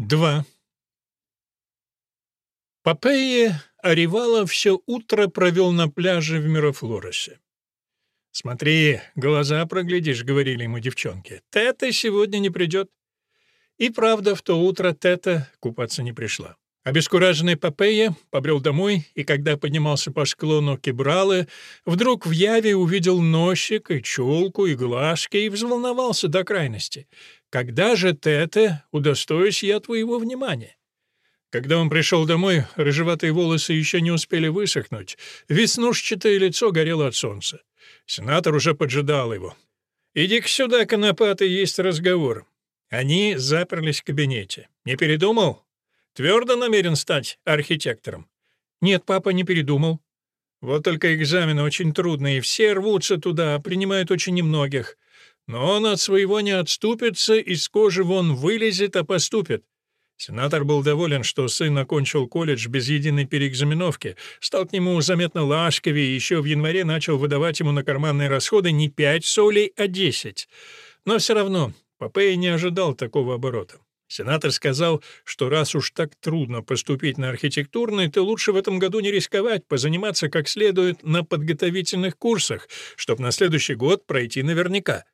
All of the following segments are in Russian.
2. Попея Аривала все утро провел на пляже в Мирафлоросе. «Смотри, глаза проглядишь», — говорили ему девчонки. «Тета сегодня не придет». И правда, в то утро Тета купаться не пришла. Обескураженный Попея побрел домой, и когда поднимался по склону Кебралы, вдруг в яве увидел носик и челку, и глазки, и взволновался до крайности. «Когда же, Тете, удостоюсь я твоего внимания?» Когда он пришел домой, рыжеватые волосы еще не успели высохнуть, веснушчатое лицо горело от солнца. Сенатор уже поджидал его. «Иди-ка сюда, конопатый, есть разговор». Они заперлись в кабинете. «Не передумал?» Твердо намерен стать архитектором? Нет, папа не передумал. Вот только экзамены очень трудные, все рвутся туда, принимают очень немногих. Но он от своего не отступится, из кожи вон вылезет, а поступит. Сенатор был доволен, что сын окончил колледж без единой переэкзаменовки, стал к нему заметно ласковее и еще в январе начал выдавать ему на карманные расходы не пять солей, а десять. Но все равно Попея не ожидал такого оборота. Сенатор сказал, что раз уж так трудно поступить на архитектурный, то лучше в этом году не рисковать, позаниматься как следует на подготовительных курсах, чтобы на следующий год пройти наверняка.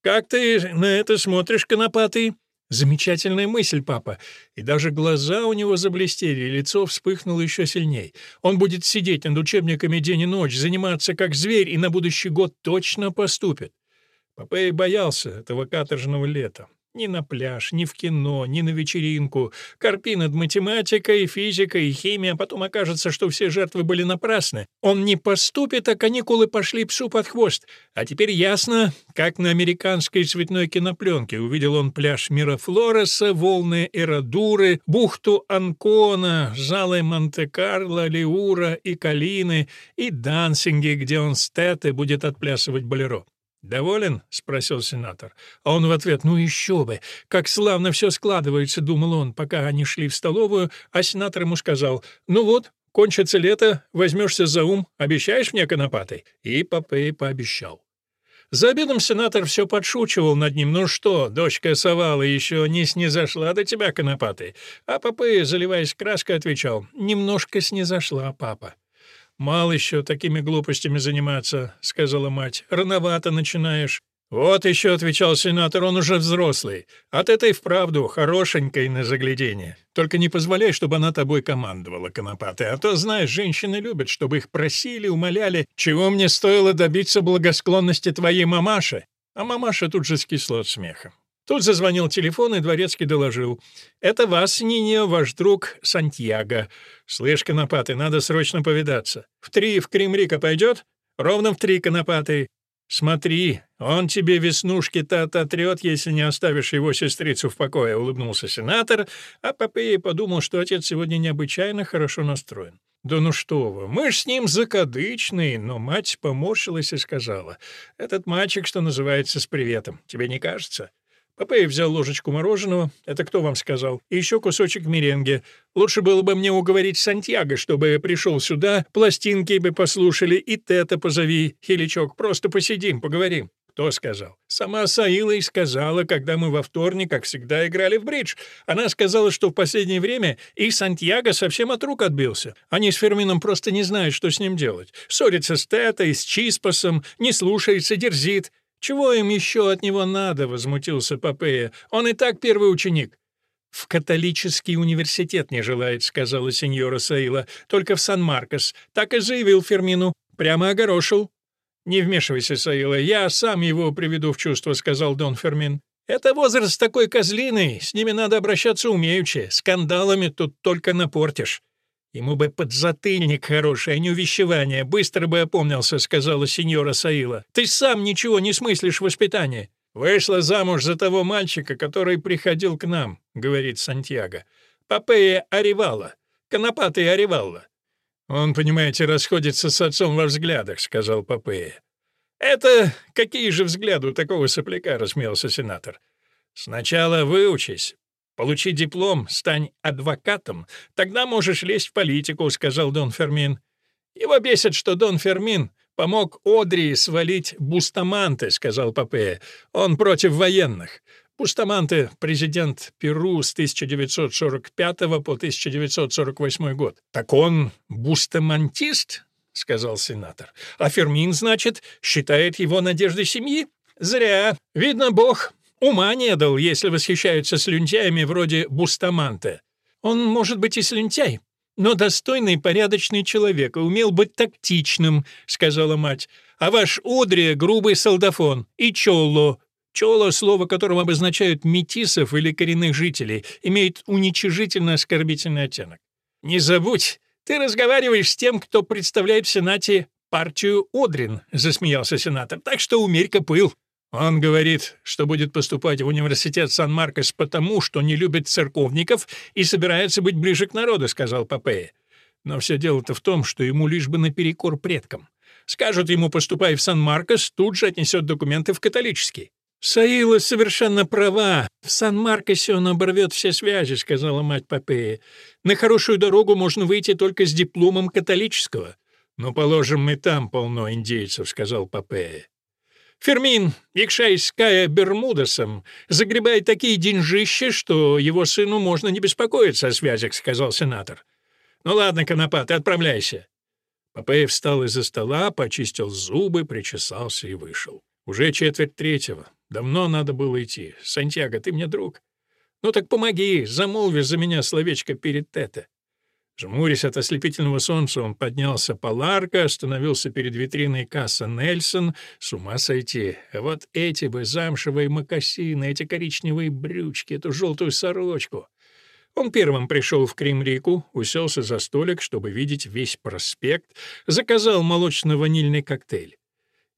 «Как ты на это смотришь, конопатый?» Замечательная мысль, папа. И даже глаза у него заблестели, лицо вспыхнуло еще сильней. Он будет сидеть над учебниками день и ночь, заниматься как зверь, и на будущий год точно поступит. И боялся этого каторжного лета. Ни на пляж, ни в кино, ни на вечеринку. Корпи над математикой, физикой химией, а потом окажется, что все жертвы были напрасны. Он не поступит, а каникулы пошли псу под хвост. А теперь ясно, как на американской цветной кинопленке увидел он пляж Мирафлореса, волны Эрадуры, бухту Анкона, залы Монте-Карло, Лиура и Калины, и дансинги, где он с Тете будет отплясывать болеро. «Доволен?» — спросил сенатор. А он в ответ «Ну еще бы! Как славно все складывается!» — думал он, пока они шли в столовую, а сенатор ему сказал «Ну вот, кончится лето, возьмешься за ум, обещаешь мне конопатый?» И Попей пообещал. За обедом сенатор все подшучивал над ним. «Ну что, дочка совала еще не снизошла до тебя, конопатый?» А Попей, заливаясь краской, отвечал «Немножко снизошла, папа». «Мало еще такими глупостями заниматься», — сказала мать. «Рановато начинаешь». «Вот еще», — отвечал сенатор, — «он уже взрослый. От этой вправду хорошенькой на заглядение. Только не позволяй, чтобы она тобой командовала, конопатая, а то, знаешь, женщины любят, чтобы их просили, умоляли, чего мне стоило добиться благосклонности твоей мамаши». А мамаша тут же скисла от смеха. Тут зазвонил телефон, и дворецкий доложил. «Это вас, Ниньо, ваш друг Сантьяго. Слышь, конопатый, надо срочно повидаться. В три в Кремрика пойдет? Ровно в три, конопатый. Смотри, он тебе веснушки-то ототрет, если не оставишь его сестрицу в покое», — улыбнулся сенатор, а Попея подумал, что отец сегодня необычайно хорошо настроен. «Да ну что вы, мы ж с ним закадычные!» Но мать поморщилась и сказала, «Этот мальчик, что называется, с приветом. Тебе не кажется?» Папай взял ложечку мороженого, это кто вам сказал, и еще кусочек меренги. Лучше было бы мне уговорить Сантьяго, чтобы пришел сюда, пластинки бы послушали, и Тета позови, Хиличок, просто посидим, поговорим. Кто сказал? Сама Саила и сказала, когда мы во вторник, как всегда, играли в бридж. Она сказала, что в последнее время их Сантьяго совсем от рук отбился. Они с Фермином просто не знают, что с ним делать. Ссорится с Тетой, с Чиспасом, не слушается, дерзит. «Чего им еще от него надо?» — возмутился Попея. «Он и так первый ученик». «В католический университет не желает», — сказала сеньора Саила. «Только в Сан-Маркос. Так и заявил Фермину. Прямо огорошил». «Не вмешивайся, Саила. Я сам его приведу в чувство», — сказал Дон Фермин. «Это возраст такой козлиный. С ними надо обращаться умеючи. Скандалами тут только напортишь». «Ему бы подзатыльник хороший, а не увещевание. Быстро бы опомнился», — сказала сеньора Саила. «Ты сам ничего не смыслишь в воспитании». «Вышла замуж за того мальчика, который приходил к нам», — говорит Сантьяго. «Попея Аривала. Конопатый Аривалла». «Он, понимаете, расходится с отцом во взглядах», — сказал Попея. «Это какие же взгляды у такого сопляка?» — рассмеялся сенатор. «Сначала выучись, Получи диплом, стань адвокатом, тогда можешь лезть в политику», — сказал Дон Фермин. «Его бесит, что Дон Фермин помог Одри свалить Бустаманте», — сказал Попея. «Он против военных. Бустаманте — президент Перу с 1945 по 1948 год. Так он бустамантист? — сказал сенатор. «А Фермин, значит, считает его надеждой семьи? Зря. Видно, Бог ума не дал, если восхищаются слюнтяями вроде Бустаманте. Он, может быть, и слюнтяй, но достойный порядочный человек и умел быть тактичным», — сказала мать. «А ваш Одри — грубый солдафон. И Чолло. Чоло, слово которым обозначают метисов или коренных жителей, имеет уничижительно оскорбительный оттенок. Не забудь, ты разговариваешь с тем, кто представляет в Сенате партию Одрин», — засмеялся сенатор. «Так что умерь-ка пыл». Он говорит, что будет поступать в университет Сан-Маркос потому, что не любит церковников и собирается быть ближе к народу, сказал Попея. Но все дело-то в том, что ему лишь бы наперекор предкам. Скажут ему «поступай в Сан-Маркос», тут же отнесет документы в католический. «Саила совершенно права. В Сан-Маркосе он оборвет все связи», — сказала мать Попея. «На хорошую дорогу можно выйти только с дипломом католического». «Ну, положим, мы там полно индейцев», — сказал Попея. «Фермин, якшаясь Кая Бермудесом, загребает такие деньжища, что его сыну можно не беспокоиться о связях», — сказал сенатор. «Ну ладно, Конопа, ты отправляйся». Попея встал из-за стола, почистил зубы, причесался и вышел. Уже четверть третьего. Давно надо было идти. Сантьяго, ты мне друг. Ну так помоги, замолви за меня словечко перед Тете. Жмурясь от ослепительного солнца, он поднялся по ларко, остановился перед витриной касса Нельсон. С ума сойти. Вот эти бы замшевые мокасины, эти коричневые брючки, эту желтую сорочку. Он первым пришел в Кремрику, уселся за столик, чтобы видеть весь проспект, заказал молочно-ванильный коктейль.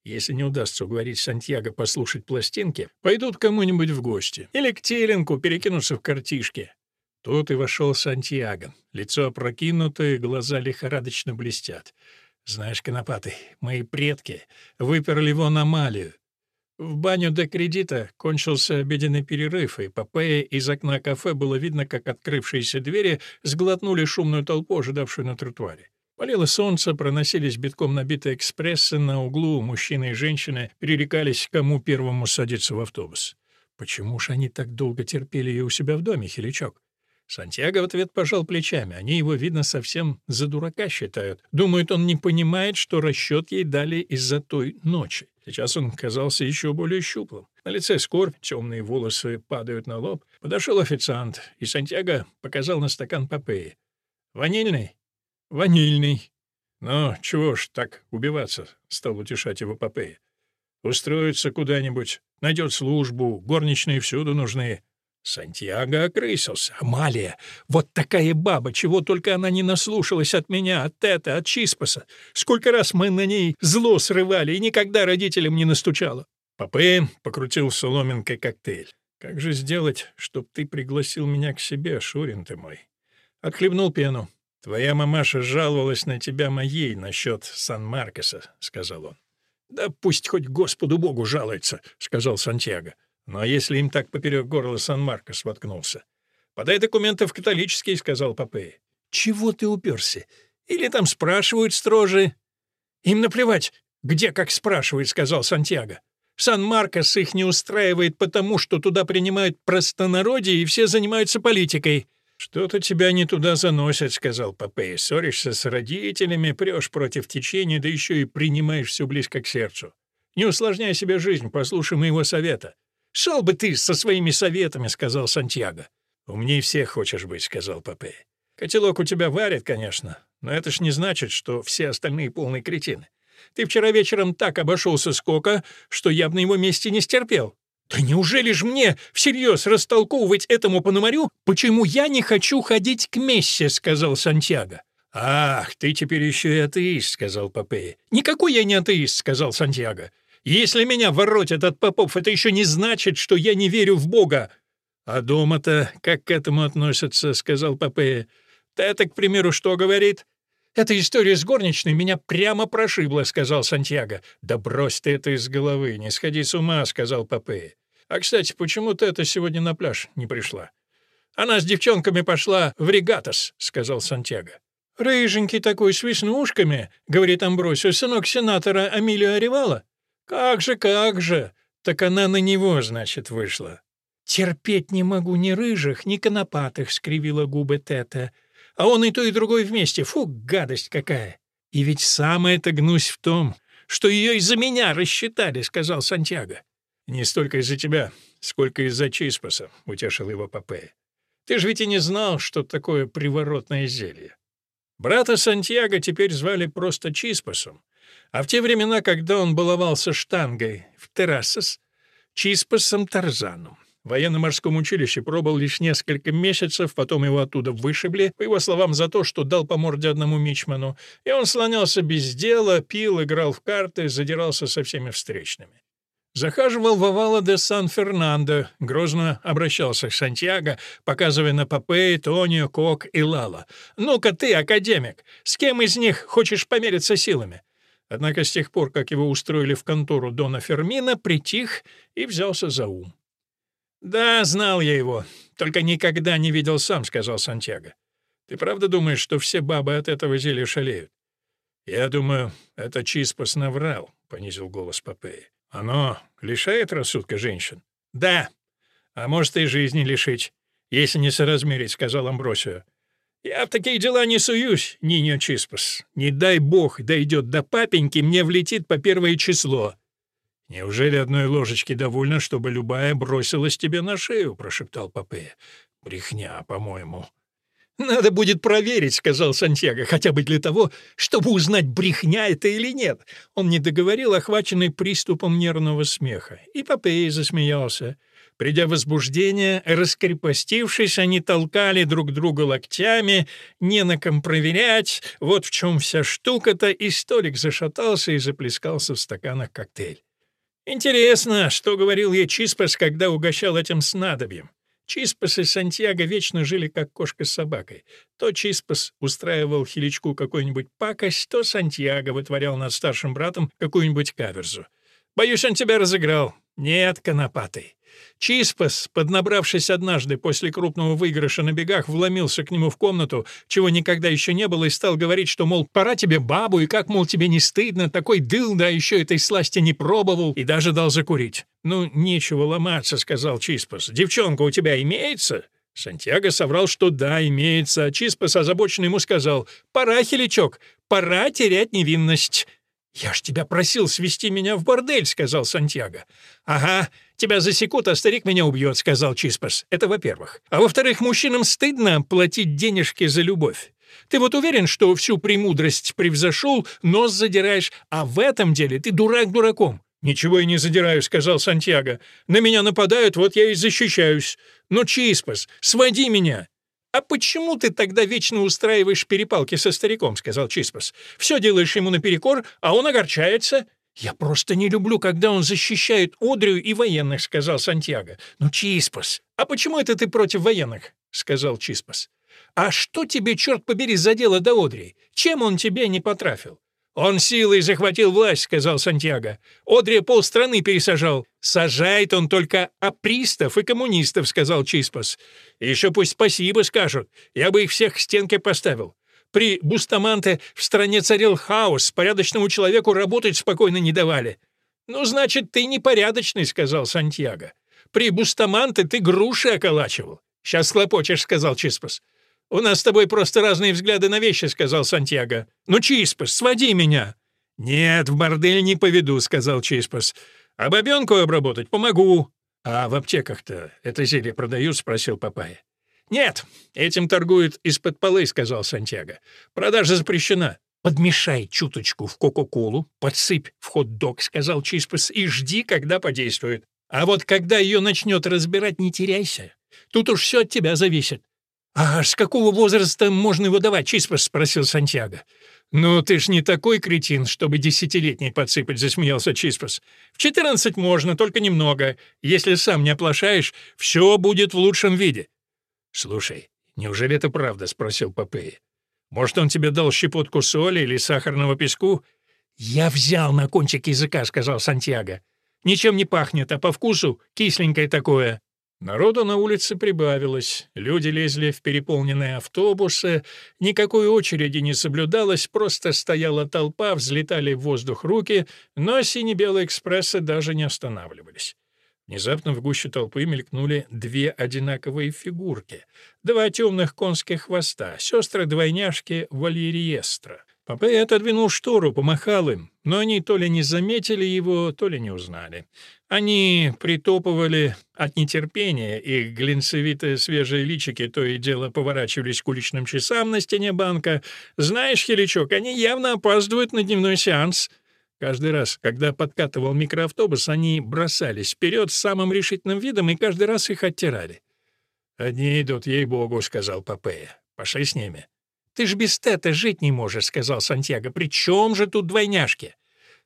Если не удастся уговорить Сантьяго послушать пластинки, пойдут кому-нибудь в гости. Или к Теленку перекинуться в картишки. Тут и вошел Сантьяго. Лицо опрокинутое, глаза лихорадочно блестят. Знаешь, Конопатый, мои предки выперли в аномалию. В баню до кредита кончился обеденный перерыв, и Попея из окна кафе было видно, как открывшиеся двери сглотнули шумную толпу, ожидавшую на тротуаре. Палило солнце, проносились битком набитые экспрессы, на углу мужчины и женщины перерекались, кому первому садиться в автобус. Почему ж они так долго терпели ее у себя в доме, Хиличок? Сантьяго в ответ пожал плечами. Они его, видно, совсем за дурака считают. Думают, он не понимает, что расчет ей дали из-за той ночи. Сейчас он казался еще более щуплым. На лице скорбь, темные волосы падают на лоб. Подошел официант, и Сантьяго показал на стакан Попеи. «Ванильный?» «Ванильный». «Ну, чего ж так убиваться?» — стал утешать его Попея. «Устроиться куда-нибудь, найдет службу, горничные всюду нужны». Сантьяго окрысился. «Амалия! Вот такая баба! Чего только она не наслушалась от меня, от Тета, от Чиспаса! Сколько раз мы на ней зло срывали, и никогда родителям не настучала!» Попе покрутил соломинкой коктейль. «Как же сделать, чтоб ты пригласил меня к себе, Шурин ты мой?» Отхлебнул пену. «Твоя мамаша жаловалась на тебя моей насчет Сан-Маркоса», — сказал он. «Да пусть хоть Господу Богу жалуется», — сказал Сантьяго. «Но если им так поперек горла Сан-Маркос воткнулся?» «Подай документы в католический», — сказал Попей. «Чего ты уперся? Или там спрашивают строже?» «Им наплевать, где как спрашивают», — сказал Сантьяго. «Сан-Маркос их не устраивает потому, что туда принимают простонародье и все занимаются политикой». «Что-то тебя не туда заносят», — сказал Попей. «Ссоришься с родителями, прешь против течения, да еще и принимаешь все близко к сердцу. Не усложняй себе жизнь, послушай моего совета». «Шел бы ты со своими советами», — сказал Сантьяго. «Умней всех хочешь быть», — сказал Попей. «Котелок у тебя варит, конечно, но это ж не значит, что все остальные полные кретины. Ты вчера вечером так обошелся с Кока, что я бы на его месте не стерпел. «Да неужели ж мне всерьез растолковывать этому пономарю, почему я не хочу ходить к Мессе?» — сказал Сантьяго. «Ах, ты теперь еще и атеист», — сказал Попея. «Никакой я не атеист», — сказал Сантьяго. «Если меня воротят от попов, это еще не значит, что я не верю в Бога». «А дома-то как к этому относятся?» — сказал Попея. «Это, к примеру, что говорит?» «Эта история с горничной меня прямо прошибла», — сказал Сантьяго. «Да брось ты это из головы, не сходи с ума», — сказал Попея. «А, кстати, почему это сегодня на пляж не пришла?» «Она с девчонками пошла в регатос», — сказал Сантьяго. «Рыженький такой с веснушками», — говорит Амбросио, сынок сенатора Амилио Оревала. «Как же, как же! Так она на него, значит, вышла». «Терпеть не могу ни рыжих, ни конопатых», — скривила губы Тета. «А он и то, и другое вместе. Фу, гадость какая!» «И ведь самое-то гнусь в том, что ее из-за меня рассчитали», — сказал Сантьяго. «Не столько из-за тебя, сколько из-за Чиспаса», — утешил его Попея. «Ты же ведь и не знал, что такое приворотное зелье». Брата Сантьяго теперь звали просто Чиспасом, а в те времена, когда он баловался штангой в Террасос, Чиспасом Тарзаном. В военно-морском училище пробыл лишь несколько месяцев, потом его оттуда вышибли, по его словам, за то, что дал по морде одному мичману, и он слонялся без дела, пил, играл в карты, задирался со всеми встречными. Захаживал в Овала де Сан-Фернандо, грозно обращался к Сантьяго, показывая на Попей, Тонио, Кок и Лала. «Ну-ка ты, академик, с кем из них хочешь помериться силами?» Однако с тех пор, как его устроили в контору Дона Фермина, притих и взялся за ум. «Да, знал я его, только никогда не видел сам», — сказал Сантьяго. «Ты правда думаешь, что все бабы от этого зелья шалеют?» «Я думаю, это Чиспас наврал», — понизил голос Попеи. «Оно лишает рассудка женщин?» «Да. А может, и жизни лишить, если не соразмерить», — сказал Амбросио. Я в такие дела не суюсь, Ниньо Чиспас. Не дай бог дойдет до папеньки, мне влетит по первое число». «Неужели одной ложечки довольно, чтобы любая бросилась тебе на шею?» — прошептал Попея. «Брехня, по-моему». «Надо будет проверить», — сказал Сантьяго, «хотя бы для того, чтобы узнать, брехня это или нет». Он не договорил, охваченный приступом нервного смеха. И Попея засмеялся. Придя в возбуждение, раскрепостившись, они толкали друг друга локтями, не на ком проверять, вот в чем вся штука-то, и столик зашатался и заплескался в стаканах коктейль. Интересно, что говорил ей Чиспас, когда угощал этим снадобьем. Чиспас и Сантьяго вечно жили как кошка с собакой. То Чиспас устраивал хиличку какую-нибудь пакость, то Сантьяго вытворял над старшим братом какую-нибудь каверзу. «Боюсь, он тебя разыграл». «Нет, конопатый. Чиспас, поднабравшись однажды после крупного выигрыша на бегах, вломился к нему в комнату, чего никогда еще не было, и стал говорить, что, мол, пора тебе бабу, и как, мол, тебе не стыдно, такой дыл, да еще этой сласти не пробовал, и даже дал закурить. «Ну, нечего ломаться», — сказал Чиспас. «Девчонка у тебя имеется?» Сантьяго соврал, что да, имеется, а Чиспас озабоченно ему сказал, «Пора, хиличок, пора терять невинность». «Я ж тебя просил свести меня в бордель», — сказал Сантьяго. «Ага, тебя засекут, а старик меня убьет», — сказал Чиспас. «Это во-первых. А во-вторых, мужчинам стыдно платить денежки за любовь. Ты вот уверен, что всю премудрость превзошел, нос задираешь, а в этом деле ты дурак дураком?» «Ничего я не задираю», — сказал Сантьяго. «На меня нападают, вот я и защищаюсь. Но, Чиспас, своди меня!» «А почему ты тогда вечно устраиваешь перепалки со стариком?» — сказал Чиспас. «Все делаешь ему наперекор, а он огорчается». «Я просто не люблю, когда он защищает Одрию и военных», — сказал Сантьяго. «Ну, Чиспас, а почему это ты против военных?» — сказал Чиспас. «А что тебе, черт побери, задело до Одри? Чем он тебе не потрафил?» «Он силой захватил власть», — сказал Сантьяго. «Одри полстраны пересажал». «Сажает он только апристов и коммунистов», — сказал Чиспас. «Еще пусть спасибо скажут. Я бы их всех к стенке поставил. При Бустаманте в стране царил хаос, порядочному человеку работать спокойно не давали». «Ну, значит, ты непорядочный», — сказал Сантьяго. «При Бустаманте ты груши околачивал». «Сейчас хлопочешь», — сказал Чиспас. «У нас с тобой просто разные взгляды на вещи», — сказал Сантьяго. «Ну, Чиспас, своди меня». «Нет, в бордель не поведу», — сказал Чиспас. «А бабенку обработать помогу». «А в аптеках-то это зелье продают?» — спросил Папая. «Нет, этим торгуют из-под полы», — сказал Сантьяго. «Продажа запрещена». «Подмешай чуточку в Кока-Колу, подсыпь в хот-дог», — сказал Чиспас, — «и жди, когда подействует. А вот когда ее начнет разбирать, не теряйся. Тут уж все от тебя зависит. «А с какого возраста можно его давать, Чиспас?» — спросил Сантьяго. «Ну, ты ж не такой кретин, чтобы десятилетний подсыпать», — засмеялся Чиспас. «В четырнадцать можно, только немного. Если сам не оплошаешь, все будет в лучшем виде». «Слушай, неужели это правда?» — спросил Попея. «Может, он тебе дал щепотку соли или сахарного песку?» «Я взял на кончик языка», — сказал Сантьяго. «Ничем не пахнет, а по вкусу кисленькое такое». Народу на улице прибавилось, люди лезли в переполненные автобусы, никакой очереди не соблюдалось, просто стояла толпа, взлетали в воздух руки, но сине-белые экспрессы даже не останавливались. Внезапно в гуще толпы мелькнули две одинаковые фигурки. Два темных конских хвоста, сестры-двойняшки Вальериестра. Попей отодвинул штору, помахал им, но они то ли не заметили его, то ли не узнали. Они притопывали от нетерпения, их глинцевитые свежие личики то и дело поворачивались к уличным часам на стене банка. «Знаешь, Хиличок, они явно опаздывают на дневной сеанс». Каждый раз, когда подкатывал микроавтобус, они бросались вперед с самым решительным видом и каждый раз их оттирали. «Одни идут, ей-богу», — сказал Попея. «Пошли с ними». «Ты ж без Тета жить не можешь», — сказал Сантьяго. «При чем же тут двойняшки?»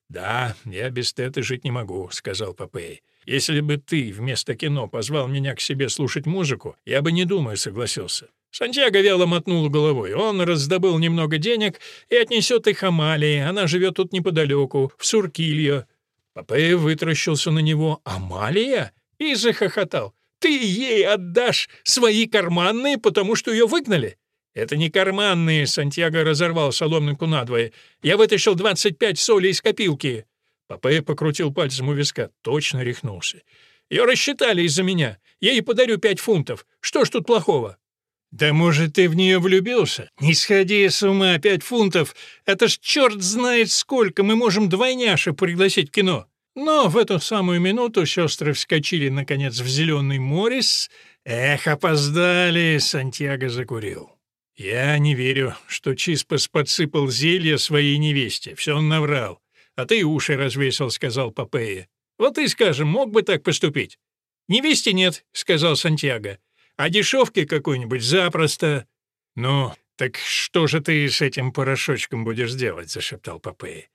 «Да, я без Тета жить не могу», — сказал Попей. «Если бы ты вместо кино позвал меня к себе слушать музыку, я бы, не думая, согласился». Сантьяго вяло мотнул головой. Он раздобыл немного денег и отнесет их Амалии. Она живет тут неподалеку, в Суркильо. Попея вытращился на него. «Амалия?» и захохотал. «Ты ей отдашь свои карманные, потому что ее выгнали?» «Это не карманные», — Сантьяго разорвал соломинку надвое. «Я вытащил 25 соли из копилки». Попея покрутил пальцем у виска. Точно рехнулся. «Ее рассчитали из-за меня. Я ей подарю пять фунтов. Что ж тут плохого?» «Да может, ты в нее влюбился? Не сходи с ума, пять фунтов! Это ж черт знает сколько! Мы можем двойняша пригласить в кино!» Но в эту самую минуту сестры вскочили, наконец, в зеленый Моррис. «Эх, опоздали!» — Сантьяго закурил. «Я не верю, что Чиспас подсыпал зелье своей невесте. Все он наврал. А ты уши развесил», — сказал Попея. «Вот ты, скажем, мог бы так поступить?» «Невесте нет», — сказал Сантьяго. А дешевки какой-нибудь запросто. Ну, так что же ты с этим порошочком будешь делать? зашептал Попей.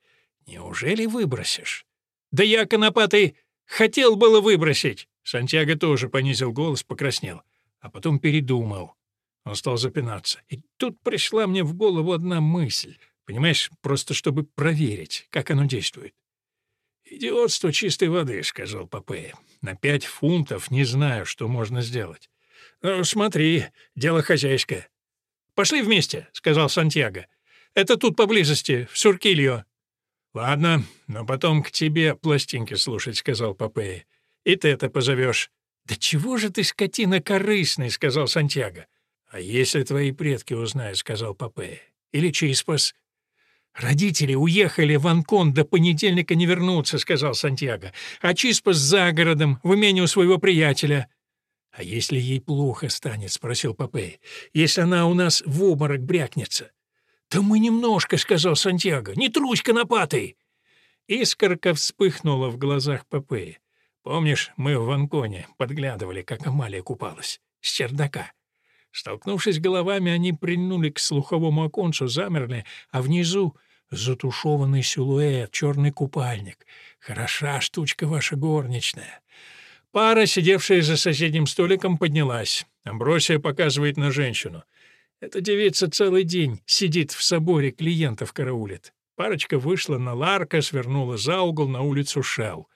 Неужели выбросишь? Да я, конопатый, хотел было выбросить. Сантьяго тоже понизил голос, покраснел, а потом передумал. Он стал запинаться. И тут пришла мне в голову одна мысль. Понимаешь, просто чтобы проверить, как оно действует. «Идиотство чистой воды», — сказал Попея. «На пять фунтов не знаю, что можно сделать. «Ну, смотри, дело хозяйское». «Пошли вместе», — сказал Сантьяго. «Это тут поблизости, в Суркильо». «Ладно, но потом к тебе пластинки слушать», — сказал Попея. «И ты это позовешь». «Да чего же ты, скотина, корыстный», — сказал Сантьяго. «А если твои предки узнают», — сказал Попея. «Или Чиспас». «Родители уехали в Анкон, до понедельника не вернутся», — сказал Сантьяго. «А Чиспас за городом, в имении у своего приятеля». «А если ей плохо станет?» — спросил Попей. «Если она у нас в обморок брякнется?» «Да мы немножко», — сказал Сантьяго. «Не трусь конопатый!» Искорка вспыхнула в глазах Попея. «Помнишь, мы в Ванконе подглядывали, как Амалия купалась? С чердака?» Столкнувшись головами, они прильнули к слуховому оконцу, замерли, а внизу затушеванный силуэт, черный купальник. «Хороша штучка ваша горничная!» Пара, сидевшая за соседним столиком, поднялась. Амбросия показывает на женщину. Эта девица целый день сидит в соборе, клиентов караулит. Парочка вышла на Ларка, свернула за угол на улицу Шелл.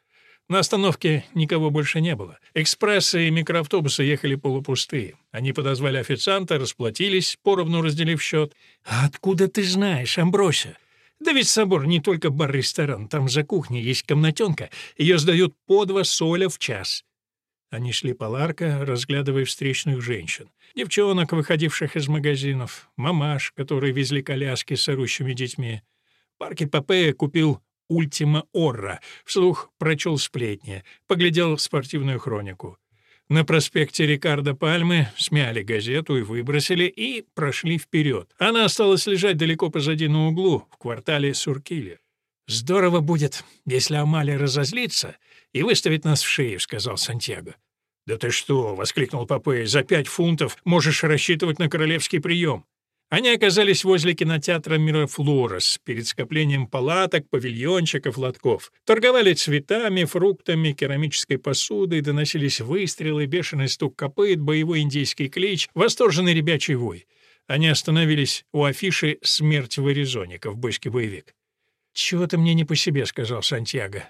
На остановке никого больше не было. Экспрессы и микроавтобусы ехали полупустые. Они подозвали официанта, расплатились, поровну разделив счет. «А откуда ты знаешь, Амбросия?» Да ведь собор не только бар-ресторан, там за кухней есть комнатенка, ее сдают по два соля в час. Они шли по ларка, разглядывая встречных женщин. Девчонок, выходивших из магазинов, мамаш, которые везли коляски с орущими детьми. В парке Попея купил «Ультима Орра», вслух прочел сплетни, поглядел спортивную хронику. На проспекте Рикардо Пальмы смяли газету и выбросили, и прошли вперед. Она осталась лежать далеко позади на углу, в квартале Суркили. «Здорово будет, если Амалия разозлится и выставит нас в шею», — сказал Сантьяго. «Да ты что!» — воскликнул Попей. «За пять фунтов можешь рассчитывать на королевский прием». Они оказались возле кинотеатра «Мирафлорес» перед скоплением палаток, павильончиков, лотков. Торговали цветами, фруктами, керамической посудой, доносились выстрелы, бешеный стук копыт, боевой индийский клич, восторженный ребячий вой. Они остановились у афиши «Смерть в Аризоне», ковбойский боевик. «Чего-то мне не по себе», — сказал Сантьяго.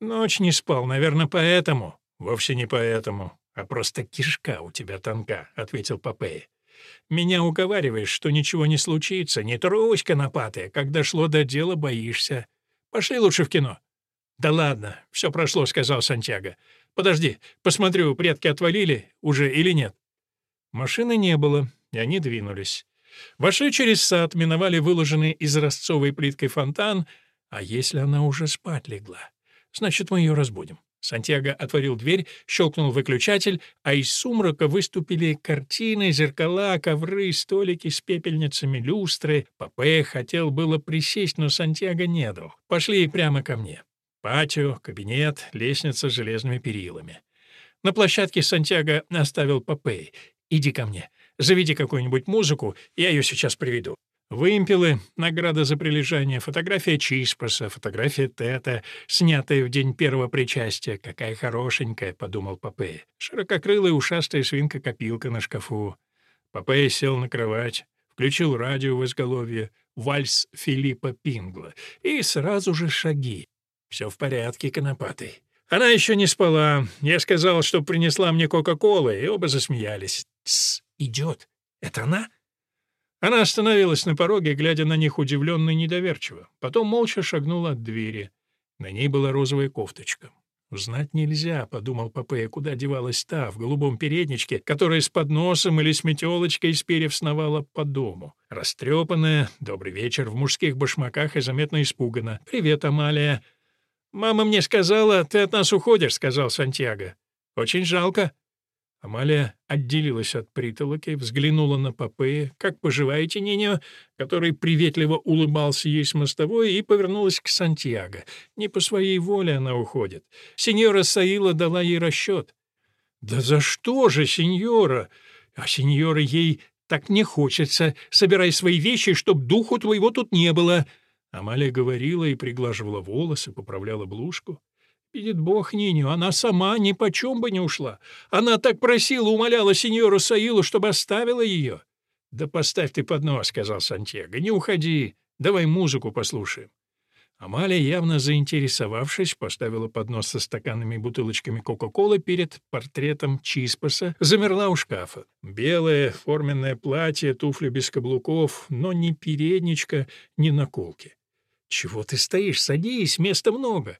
«Ночь не спал, наверное, поэтому». «Вовсе не поэтому, а просто кишка у тебя тонка», — ответил Попея. Меня уговариваешь, что ничего не случится. Не трусь, конопатая. Когда шло до дела, боишься. Пошли лучше в кино». «Да ладно, все прошло», — сказал Сантьяго. Подожди, посмотрю, предки отвалили уже или нет». Машины не было, и они двинулись. Вошли через сад, миновали выложенный из ростцовой плиткой фонтан, а если она уже спать легла? Значит, мы ее разбудим. Сантьяго отворил дверь, щелкнул выключатель, а из сумрака выступили картины, зеркала, ковры, столики с пепельницами, люстры. Папе хотел было присесть, но Сантьяго не дал. Пошли прямо ко мне. Патио, кабинет, лестница с железными перилами. На площадке Сантьяго оставил Папе. «Иди ко мне. Заведи какую-нибудь музыку, я ее сейчас приведу». Вымпелы, награда за прилежание, фотография Чиспаса, фотография Тета, снятая в день первого причастия. Какая хорошенькая, — подумал Попея. Ширококрылая ушастая свинка-копилка на шкафу. Попея сел на кровать, включил радио в изголовье, вальс Филиппа Пингла, и сразу же шаги. Все в порядке, конопатый. Она еще не спала. Я сказал, что принесла мне Кока-Колы, и оба засмеялись. «Тсс, идет. Это она?» Она остановилась на пороге, глядя на них удивленно и недоверчиво. Потом молча шагнула от двери. На ней была розовая кофточка. «Узнать нельзя», — подумал Попея, куда девалась та, в голубом передничке, которая с подносом или с метелочкой из перьев сновала по дому. Растрепанная, добрый вечер, в мужских башмаках и заметно испугана. «Привет, Амалия». «Мама мне сказала, ты от нас уходишь», — сказал Сантьяго. «Очень жалко». Амалия отделилась от притолоки, взглянула на Попея, «Как поживаете, Ниньо?» который приветливо улыбался ей с мостовой, и повернулась к Сантьяго. Не по своей воле она уходит. Сеньора Саила дала ей расчет. «Да за что же, сеньора? А сеньора ей так не хочется. Собирай свои вещи, чтоб духу твоего тут не было». Амалия говорила и приглаживала волосы, поправляла блузку. Видит Бог Ниню, она сама ни почем бы не ушла. Она так просила, умоляла сеньору Саилу, чтобы оставила ее. — Да поставь ты поднос, — сказал Сантьяго, — не уходи, давай музыку послушаем. Амалия, явно заинтересовавшись, поставила поднос со стаканами и бутылочками Кока-Колы перед портретом Чиспаса, замерла у шкафа. Белое форменное платье, туфли без каблуков, но ни передничка, ни наколки. «Чего ты стоишь? Садись, места много!»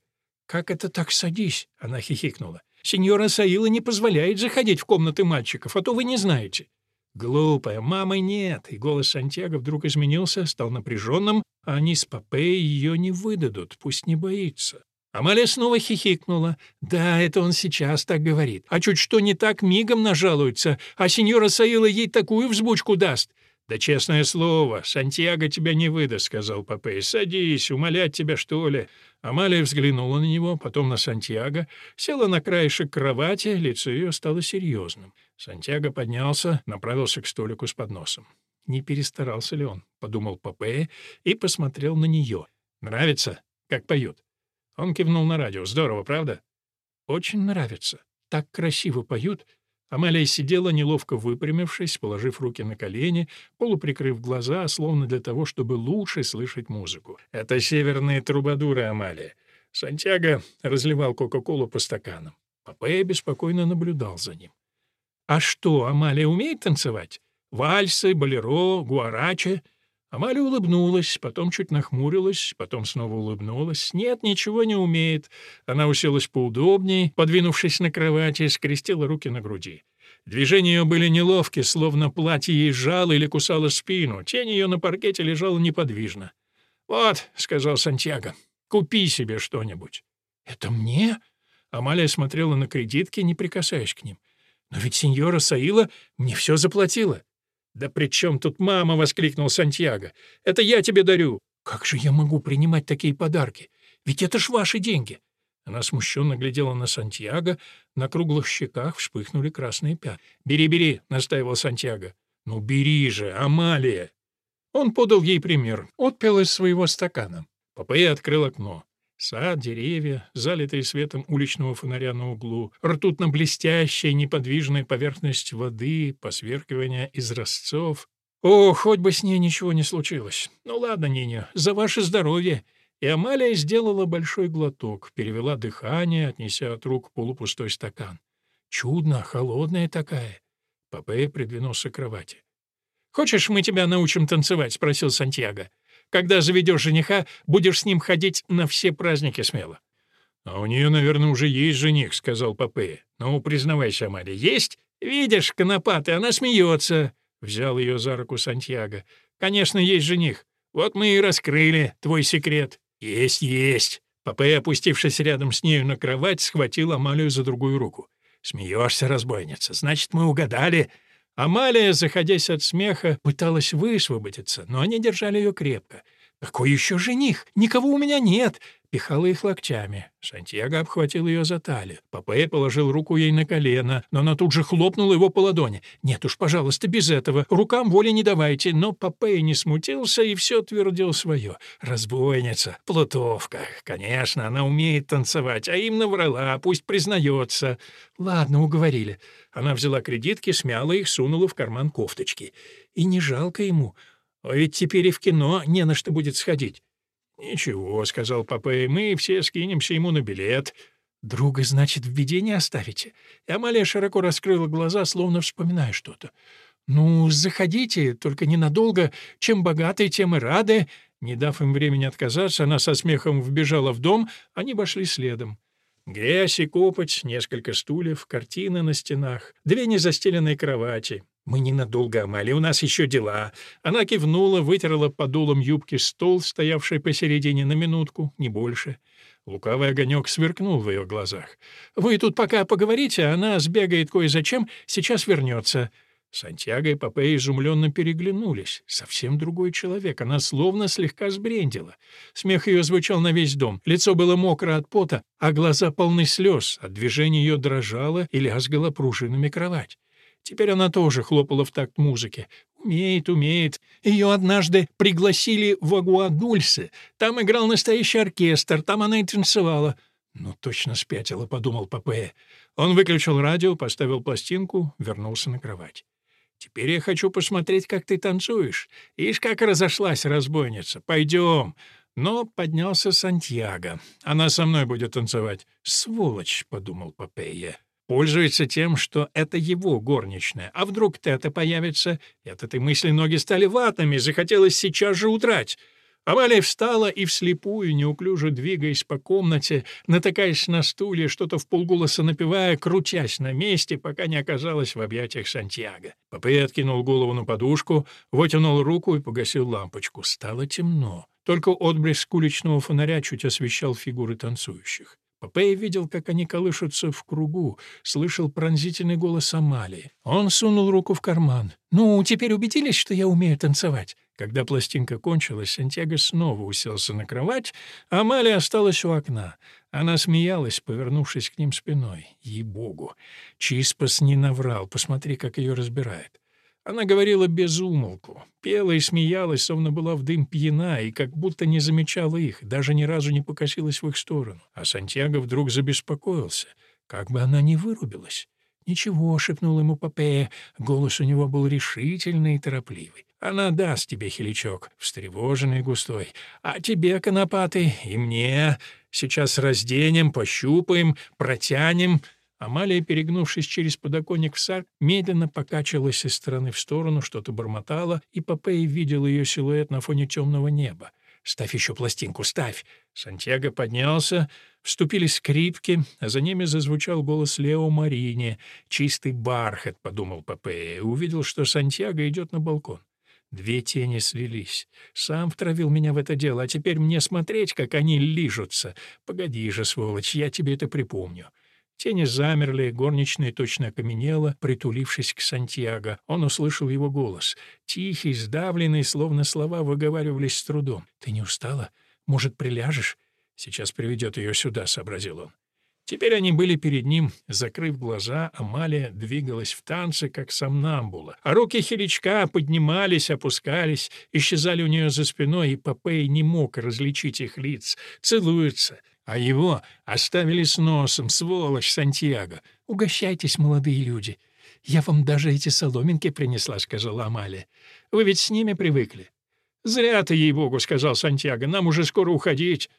«Как это так садись?» — она хихикнула. «Сеньора Саила не позволяет заходить в комнаты мальчиков, а то вы не знаете». «Глупая, мамы нет!» И голос Сантьяго вдруг изменился, стал напряженным, а они с Папе ее не выдадут, пусть не боится. Амалия снова хихикнула. «Да, это он сейчас так говорит. А чуть что не так, мигом нажалуется, а сеньора Саила ей такую взбучку даст. «Да честное слово, Сантьяго тебя не выдаст», — сказал Попей. «Садись, умолять тебя, что ли?» Амалия взглянула на него, потом на Сантьяго, села на краешек кровати, лицо ее стало серьезным. Сантьяго поднялся, направился к столику с подносом. «Не перестарался ли он?» — подумал Попея и посмотрел на нее. «Нравится, как поют?» Он кивнул на радио. «Здорово, правда?» «Очень нравится. Так красиво поют. Амалия сидела, неловко выпрямившись, положив руки на колени, полуприкрыв глаза, словно для того, чтобы лучше слышать музыку. «Это северные трубадуры, Амалия». Сантьяго разливал Кока-Колу по стаканам. Папея беспокойно наблюдал за ним. «А что, Амалия умеет танцевать? Вальсы, болеро, гуараче?» Амалия улыбнулась, потом чуть нахмурилась, потом снова улыбнулась. Нет, ничего не умеет. Она уселась поудобнее, подвинувшись на кровати, скрестила руки на груди. Движения ее были неловки, словно платье ей жало или кусало спину. Тень ее на паркете лежала неподвижно. «Вот», — сказал Сантьяго, — «купи себе что-нибудь». «Это мне?» Амалия смотрела на кредитки, не прикасаясь к ним. «Но ведь сеньора Саила мне все заплатила». «Да при чем тут мама?» — воскликнул Сантьяго. «Это я тебе дарю». «Как же я могу принимать такие подарки? Ведь это ж ваши деньги». Она смущенно глядела на Сантьяго, на круглых щеках вспыхнули красные пятна. «Бери, бери», — настаивал Сантьяго. «Ну бери же, Амалия!» Он подал ей пример, отпил из своего стакана. Папая открыл окно. Сад, деревья, залитые светом уличного фонаря на углу, ртутно-блестящая неподвижная поверхность воды, посверкивание изразцов. О, хоть бы с ней ничего не случилось. Ну ладно, Ниня, за ваше здоровье. И Амалия сделала большой глоток, перевела дыхание, отнеся от рук полупустой стакан. Чудно, холодная такая. Папе придвинулся к кровати. «Хочешь, мы тебя научим танцевать?» — спросил Сантьяго. Когда заведешь жениха, будешь с ним ходить на все праздники смело». «А у нее, наверное, уже есть жених», — сказал Попея. «Ну, признавайся, Амалия, есть? Видишь, конопатый, она смеется», — взял ее за руку Сантьяго. «Конечно, есть жених. Вот мы и раскрыли твой секрет». «Есть, есть». Попея, опустившись рядом с нею на кровать, схватил Амалию за другую руку. «Смеешься, разбойница. Значит, мы угадали». Амалия, заходясь от смеха, пыталась высвободиться, но они держали ее крепко. «Какой еще жених? Никого у меня нет!» Пихала их локтями. Сантьяго обхватил ее за талию. Попея положил руку ей на колено, но она тут же хлопнула его по ладони. «Нет уж, пожалуйста, без этого. Рукам воли не давайте». Но Попея не смутился и все твердил свое. «Разбойница, плутовка. Конечно, она умеет танцевать, а им наврала, пусть признается». «Ладно, уговорили». Она взяла кредитки, смяла их, сунула в карман кофточки. «И не жалко ему». А ведь теперь и в кино не на что будет сходить. «Ничего», — сказал папа, — «мы все скинемся ему на билет». «Друга, значит, в беде не оставите?» И Амалия широко раскрыла глаза, словно вспоминая что-то. «Ну, заходите, только ненадолго. Чем богаты, тем и рады». Не дав им времени отказаться, она со смехом вбежала в дом, они вошли следом. Грязь и копоть, несколько стульев, картины на стенах, две незастеленные кровати. «Мы ненадолго, Амали, у нас еще дела». Она кивнула, вытерла подолом юбки стол, стоявший посередине на минутку, не больше. Лукавый огонек сверкнул в ее глазах. «Вы тут пока поговорите, она сбегает кое-зачем, сейчас вернется». Сантьяго и Попея изумленно переглянулись. Совсем другой человек, она словно слегка сбрендила. Смех ее звучал на весь дом, лицо было мокро от пота, а глаза полны слез, от движения ее дрожало и лязгала пружинами кровать. Теперь она тоже хлопала в такт музыки. Умеет, умеет. Ее однажды пригласили в Агуадульсе. Там играл настоящий оркестр, там она и танцевала. «Ну, точно спятила», — подумал Попея. Он выключил радио, поставил пластинку, вернулся на кровать. «Теперь я хочу посмотреть, как ты танцуешь. Ишь, как разошлась разбойница. Пойдем». Но поднялся Сантьяго. «Она со мной будет танцевать». «Сволочь», — подумал Попея. Пользуется тем, что это его горничная. А вдруг Тета появится? И от этой мысли ноги стали ватными, захотелось сейчас же удрать. Амалия встала и вслепую, неуклюже двигаясь по комнате, натыкаясь на стуле, что-то в полголоса напевая, крутясь на месте, пока не оказалась в объятиях Сантьяго. Папе откинул голову на подушку, вытянул руку и погасил лампочку. Стало темно. Только отблеск уличного фонаря чуть освещал фигуры танцующих. Попей видел, как они колышутся в кругу, слышал пронзительный голос Амалии. Он сунул руку в карман. «Ну, теперь убедились, что я умею танцевать?» Когда пластинка кончилась, Сантьяго снова уселся на кровать, а Амалия осталась у окна. Она смеялась, повернувшись к ним спиной. Ей-богу! Чиспас не наврал, посмотри, как ее разбирает. Она говорила без умолку, пела и смеялась, словно была в дым пьяна, и как будто не замечала их, даже ни разу не покосилась в их сторону. А Сантьяго вдруг забеспокоился, как бы она ни вырубилась. «Ничего», — шепнул ему Попея, голос у него был решительный и торопливый. «Она даст тебе хиличок, встревоженный и густой, а тебе, конопатый, и мне. Сейчас разденем, пощупаем, протянем». Амалия, перегнувшись через подоконник в сад, медленно покачивалась из стороны в сторону, что-то бормотала, и Попей видел ее силуэт на фоне темного неба. «Ставь еще пластинку, ставь!» Сантьяго поднялся, вступили скрипки, а за ними зазвучал голос Лео Марини. «Чистый бархат», — подумал Попея, и увидел, что Сантьяго идет на балкон. Две тени слились. Сам втравил меня в это дело, а теперь мне смотреть, как они лижутся. Погоди же, сволочь, я тебе это припомню. Тени замерли, горничная точно окаменела, притулившись к Сантьяго. Он услышал его голос. Тихий, сдавленный, словно слова выговаривались с трудом. «Ты не устала? Может, приляжешь?» «Сейчас приведет ее сюда», — сообразил он. Теперь они были перед ним. Закрыв глаза, Амалия двигалась в танце, как сомнамбула. А руки хиличка поднимались, опускались, исчезали у нее за спиной, и Попей не мог различить их лиц. Целуются, а его оставили с носом, сволочь Сантьяго. Угощайтесь, молодые люди. Я вам даже эти соломинки принесла, — сказала Амалия. Вы ведь с ними привыкли. Зря ты, ей-богу, — сказал Сантьяго, — нам уже скоро уходить.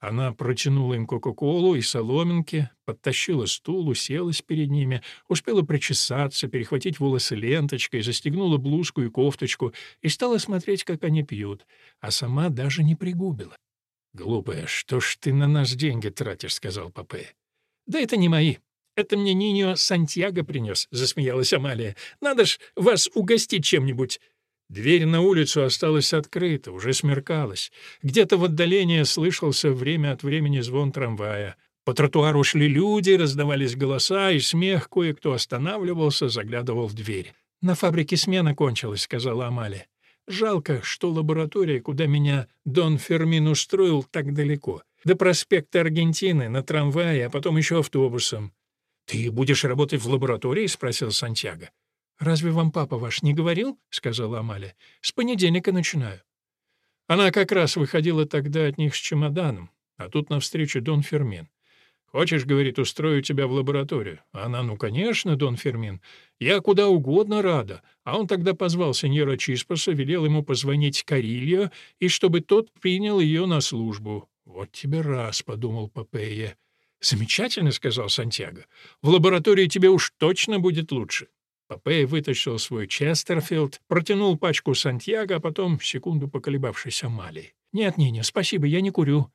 Она протянула им Кока-Колу и соломинки, подтащила стул, уселась перед ними, успела причесаться, перехватить волосы ленточкой, застегнула блузку и кофточку и стала смотреть, как они пьют, а сама даже не пригубила. «Глупая, что ж ты на нас деньги тратишь?» — сказал Попея. «Да это не мои. Это мне Ниньо Сантьяго принес», — засмеялась Амалия. «Надо ж вас угостить чем-нибудь». Дверь на улицу осталась открыта, уже смеркалось. Где-то в отдалении слышался время от времени звон трамвая. По тротуару шли люди, раздавались голоса и смех, кое-кто останавливался, заглядывал в дверь. «На фабрике смена кончилась», — сказала Амалия. «Жалко, что лаборатория, куда меня Дон Фермин устроил, так далеко. До проспекта Аргентины, на трамвае, а потом еще автобусом». «Ты будешь работать в лаборатории?» — спросил Сантьяго. «Разве вам папа ваш не говорил?» — сказала Амалия. «С понедельника начинаю». Она как раз выходила тогда от них с чемоданом, а тут навстречу Дон Фермин. «Хочешь, — говорит, — устрою тебя в лабораторию?» Она, ну, конечно, Дон Фермин. Я куда угодно рада. А он тогда позвал сеньора Чиспаса, велел ему позвонить Карильо, и чтобы тот принял ее на службу. «Вот тебе раз», — подумал Попея. «Замечательно», — сказал Сантьяго. «В лаборатории тебе уж точно будет лучше». Попея вытащил свой Честерфилд, протянул пачку Сантьяго, а потом, секунду поколебавшись, Амалии. «Нет, Ниня, спасибо, я не курю».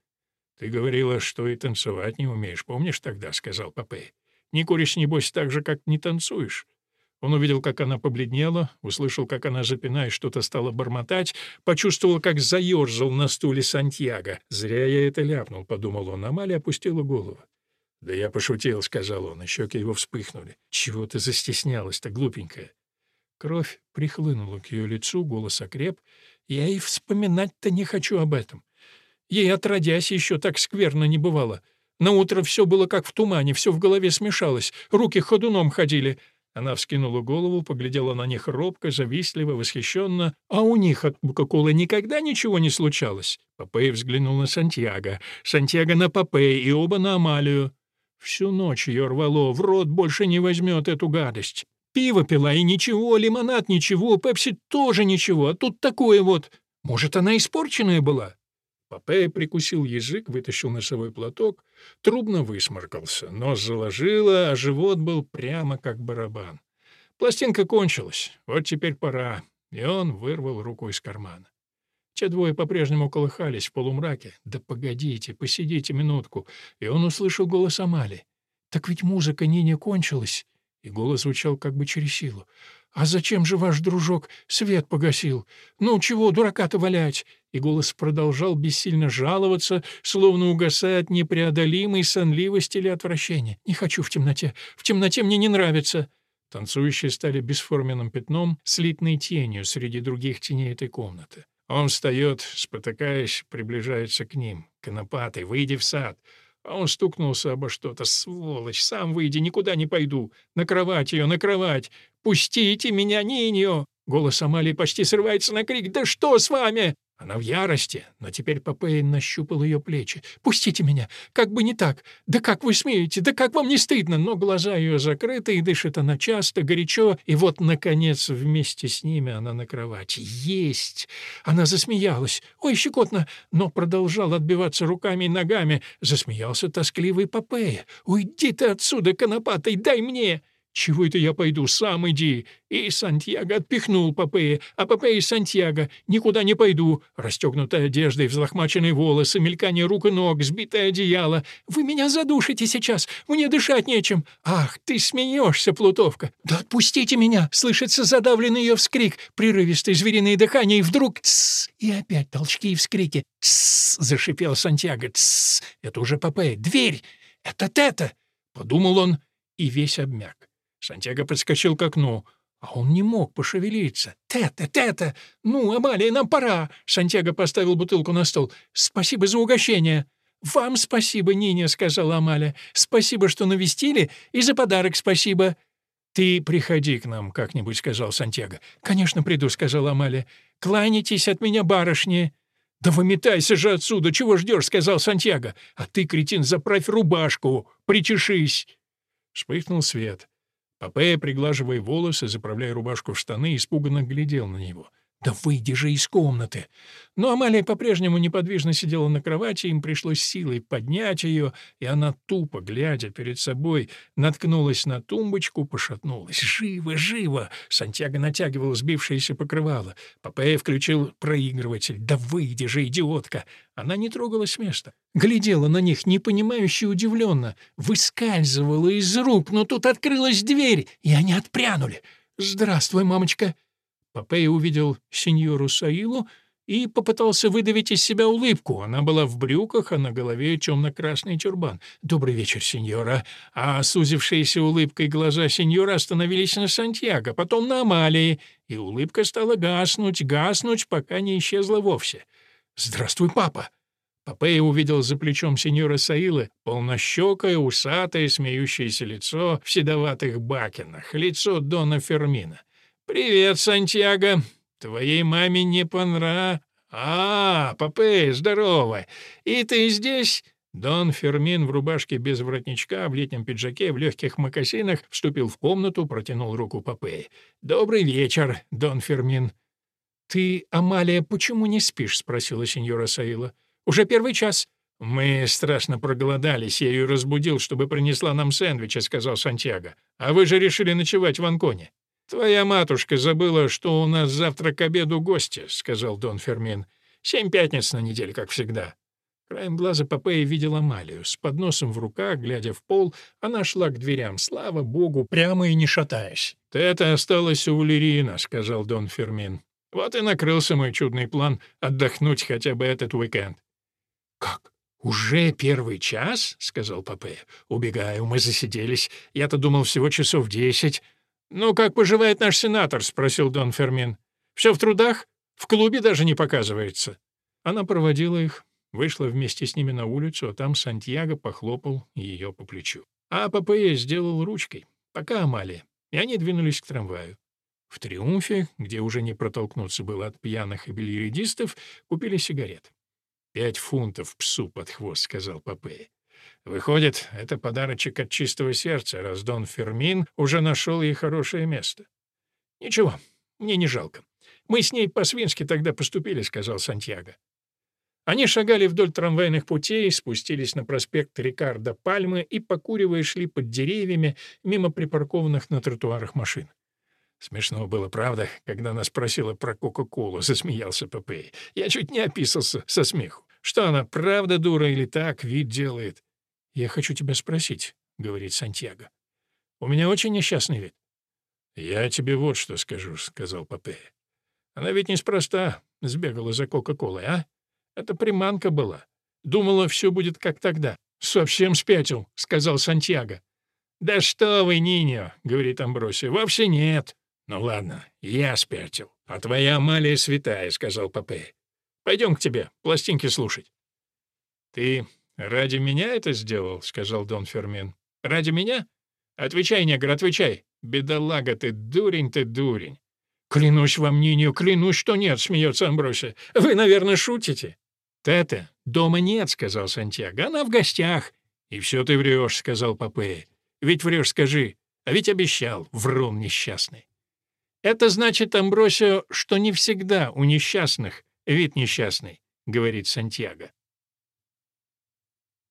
«Ты говорила, что и танцевать не умеешь, помнишь тогда?» — сказал Попей. «Не куришь, небось, так же, как не танцуешь». Он увидел, как она побледнела, услышал, как она, запинаясь, что-то стала бормотать, почувствовал, как заерзал на стуле Сантьяго. «Зря я это ляпнул», — подумал он. Амалия опустила голову. «Да я пошутил», — сказал он, и щеки его вспыхнули. «Чего ты застеснялась-то, глупенькая?» Кровь прихлынула к ее лицу, голос окреп. «Я и вспоминать-то не хочу об этом. Ей отродясь еще так скверно не бывало. На утро все было как в тумане, все в голове смешалось, руки ходуном ходили. Она вскинула голову, поглядела на них робко, завистливо, восхищенно. А у них от Кока-Колы никогда ничего не случалось. Попей взглянул на Сантьяго, Сантьяго на Попей и оба на Амалию. Всю ночь ее рвало, в рот больше не возьмет эту гадость. Пиво пила и ничего, лимонад ничего, пепси тоже ничего, а тут такое вот. Может, она испорченная была? Попея прикусил язык, вытащил носовой платок, трубно высморкался. Нос заложило, а живот был прямо как барабан. Пластинка кончилась. Вот теперь пора. И он вырвал руку из кармана. Те двое по-прежнему колыхались в полумраке. «Да погодите, посидите минутку». И он услышал голос Амали. «Так ведь музыка не не кончилась». И голос звучал как бы через силу. «А зачем же ваш дружок свет погасил? Ну, чего дурака-то валять?» И голос продолжал бессильно жаловаться, словно угасая от непреодолимой сонливости или отвращения. «Не хочу в темноте. В темноте мне не нравится». Танцующие стали бесформенным пятном, слитной тенью среди других теней этой комнаты. Он встает, спотыкаясь, приближается к ним. «Конопатый, выйди в сад». А он стукнулся обо что-то. «Сволочь, сам выйди, никуда не пойду. На кровать ее, на кровать. Пустите меня, Ниньо!» Голос Амалии почти срывается на крик. «Да что с вами?» Она в ярости, но теперь Попейн нащупал ее плечи. «Пустите меня! Как бы не так! Да как вы смеете! Да как вам не стыдно!» Но глаза ее закрыты, и дышит она часто, горячо, и вот, наконец, вместе с ними она на кровати. «Есть!» Она засмеялась. «Ой, щекотно!» Но продолжал отбиваться руками и ногами. Засмеялся тоскливый Попея. «Уйди ты отсюда, конопатый, дай мне!» «Чего это я пойду? Сам иди!» И Сантьяго отпихнул Попея, а Попея и Сантьяго «Никуда не пойду!» Расстегнутая одежда и взлохмаченные волосы, мелькание рук и ног, сбитое одеяло. «Вы меня задушите сейчас! Мне дышать нечем!» «Ах, ты смеешься, Плутовка!» «Да отпустите меня!» Слышится задавленный ее вскрик, прерывистое звериное дыхание, и вдруг «Тссс!» И опять толчки и вскрики. «Тссс!» — зашипел Сантьяго. «Тссс!» Это уже Попея. «Дверь! Это Тета!» Подумал он и весь обмяк. Сантьяго подскочил к окну. А он не мог пошевелиться. «Тета, тета! Ну, Амалия, нам пора!» Сантьяго поставил бутылку на стол. «Спасибо за угощение!» «Вам спасибо, Ниня», — сказала Амалия. «Спасибо, что навестили, и за подарок спасибо». «Ты приходи к нам как-нибудь», — сказал Сантьяго. «Конечно, приду», — сказала Амалия. «Кланяйтесь от меня, барышни». «Да выметайся же отсюда! Чего ждешь?» — сказал Сантьяго. «А ты, кретин, заправь рубашку, причешись!» Вспыхнул свет. Попея, приглаживая волосы, заправляя рубашку в штаны, испуганно глядел на него. «Да выйди же из комнаты!» Но Амалия по-прежнему неподвижно сидела на кровати, им пришлось силой поднять ее, и она, тупо глядя перед собой, наткнулась на тумбочку, пошатнулась. «Живо, живо!» Сантьяго натягивал сбившееся покрывало. Попея включил проигрыватель. «Да выйди же, идиотка!» Она не трогалась с места. Глядела на них, непонимающе удивленно. Выскальзывала из рук, но тут открылась дверь, и они отпрянули. «Здравствуй, мамочка!» Попея увидел сеньору Саилу и попытался выдавить из себя улыбку. Она была в брюках, а на голове темно-красный тюрбан. «Добрый вечер, сеньора». А сузившиеся улыбкой глаза сеньора остановились на Сантьяго, потом на Амалии, и улыбка стала гаснуть, гаснуть, пока не исчезла вовсе. «Здравствуй, папа». Попея увидел за плечом сеньора Саилы полнощекое, усатое, смеющееся лицо в седоватых бакенах, лицо Дона Фермина. «Привет, Сантьяго. Твоей маме не понра...» «А, Попей, здорово! И ты здесь?» Дон Фермин в рубашке без воротничка, в летнем пиджаке, в легких мокасинах вступил в комнату, протянул руку Попей. «Добрый вечер, Дон Фермин». «Ты, Амалия, почему не спишь?» — спросила сеньора Саила. «Уже первый час». «Мы страшно проголодались, я ее разбудил, чтобы принесла нам сэндвичи», — сказал Сантьяго. «А вы же решили ночевать в Анконе». «Твоя матушка забыла, что у нас завтра к обеду гости», — сказал Дон Фермин. «Семь пятниц на неделю, как всегда». Краем глаза Попея видел Амалию. С подносом в руках, глядя в пол, она шла к дверям, слава богу, прямо и не шатаясь. «Ты это осталось у Валерина», — сказал Дон Фермин. «Вот и накрылся мой чудный план отдохнуть хотя бы этот уикенд». «Как? «Уже первый час?» — сказал Попея. «Убегаю, мы засиделись. Я-то думал всего часов десять». «Ну, как поживает наш сенатор?» — спросил Дон Фермин. «Все в трудах? В клубе даже не показывается». Она проводила их, вышла вместе с ними на улицу, а там Сантьяго похлопал ее по плечу. А Попея сделал ручкой, пока Амалия, и они двинулись к трамваю. В «Триумфе», где уже не протолкнуться было от пьяных и бильярдистов, купили сигарет. «Пять фунтов псу под хвост», — сказал Попея. Выходит, это подарочек от чистого сердца, раз Дон Фермин уже нашел ей хорошее место. «Ничего, мне не жалко. Мы с ней по-свински тогда поступили», — сказал Сантьяго. Они шагали вдоль трамвайных путей, спустились на проспект Рикардо Пальмы и, покуривая, шли под деревьями мимо припаркованных на тротуарах машин. Смешно было, правда, когда она спросила про Кока-Колу, засмеялся Попей. Я чуть не описался со смеху. Что она, правда дура или так, вид делает? «Я хочу тебя спросить», — говорит Сантьяго. «У меня очень несчастный вид». «Я тебе вот что скажу», — сказал Попея. «Она ведь неспроста сбегала за Кока-Колой, а? Это приманка была. Думала, все будет как тогда». «Совсем спятил», — сказал Сантьяго. «Да что вы, Ниньо», — говорит Амбросия, — «вовсе нет». «Ну ладно, я спятил. А твоя Амалия святая», — сказал Попея. «Пойдем к тебе, пластинки слушать». «Ты «Ради меня это сделал?» — сказал Дон Фермин. «Ради меня? Отвечай, негр, отвечай. Бедолага ты, дурень ты, дурень». «Клянусь вам, Ниньо, клянусь, что нет», — смеется Амбросия. «Вы, наверное, шутите?» «Тета, дома нет», — сказал Сантьяго. «Она в гостях». «И все ты врешь», — сказал Попея. «Ведь врешь, скажи. А ведь обещал, врун несчастный». «Это значит, Амбросио, что не всегда у несчастных вид несчастный», — говорит Сантьяго.